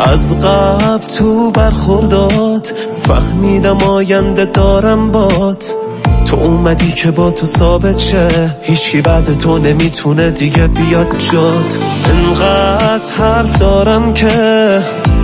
از قبل تو برخوردات فهمیدم آینده دارم بات تو اومدی که با تو ثابت شه. هیچکی بعد تو نمی‌تونه دیگه بیاد جات انقدر حرف دارم که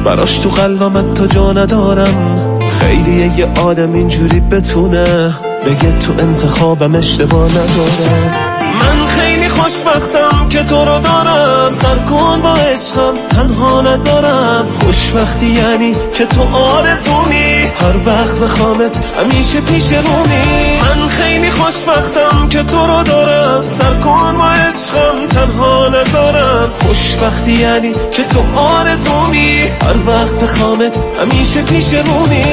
براش تو قلبم تا جا ندارم. خیلی یه آدم اینجوری بتونه. بگه تو انتخابم اشتباه نداره. من خیلی خوشبختم که تو رو دارم. سر کن با عشقم تنها نذارم. خوشبختی یعنی که تو آرزومی هر وقت بخوامت همیشه پیش رومی. من خیلی خوشبختم که تو رو دارم. سر کن با عشقم تنها نذارم. خوشبختی یعنی که تو آرزومی هر وقت بخوامت همیشه پیش رومی.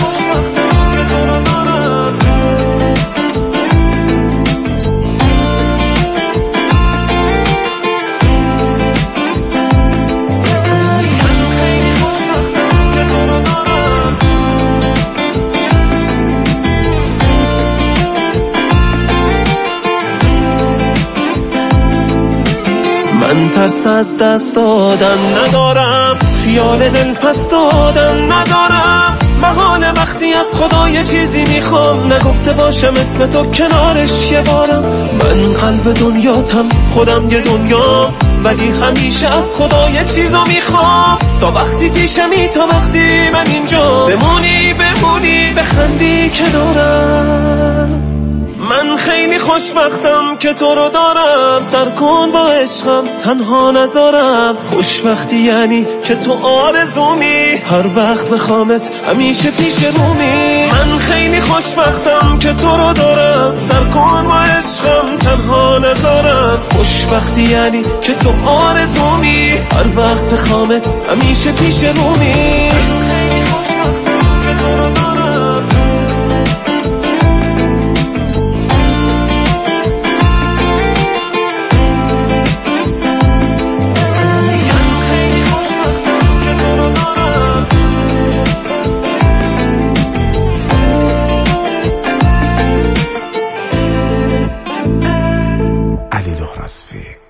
من ترس از دست دادن ندارم. خیال دل پس دادن ندارم. بهانه وقتی از خدا یه چیزی می‌خوام نگفته باشم اسم تو کنارش یه بارم. من قلب دنیاتم خودم یه دنیا. ولی همیشه از خدا یه چیزو می‌خوام. تا وقتی پیشمی تا وقتی من اینجا. بمونی بمونی بخندی کنارم خوشبختم که تو رو دارم سر کن با عشقم تنها نذارم خوشبختی یعنی که تو آرزومی. هر وقت بخوامت همیشه پیش رومی. من خیلی خوشبختم که تو رو دارم سر کن با عشقم تنها نذارم خوشبختی یعنی که تو آرزومی. هر وقت بخوامت همیشه پیش رومی. حسبی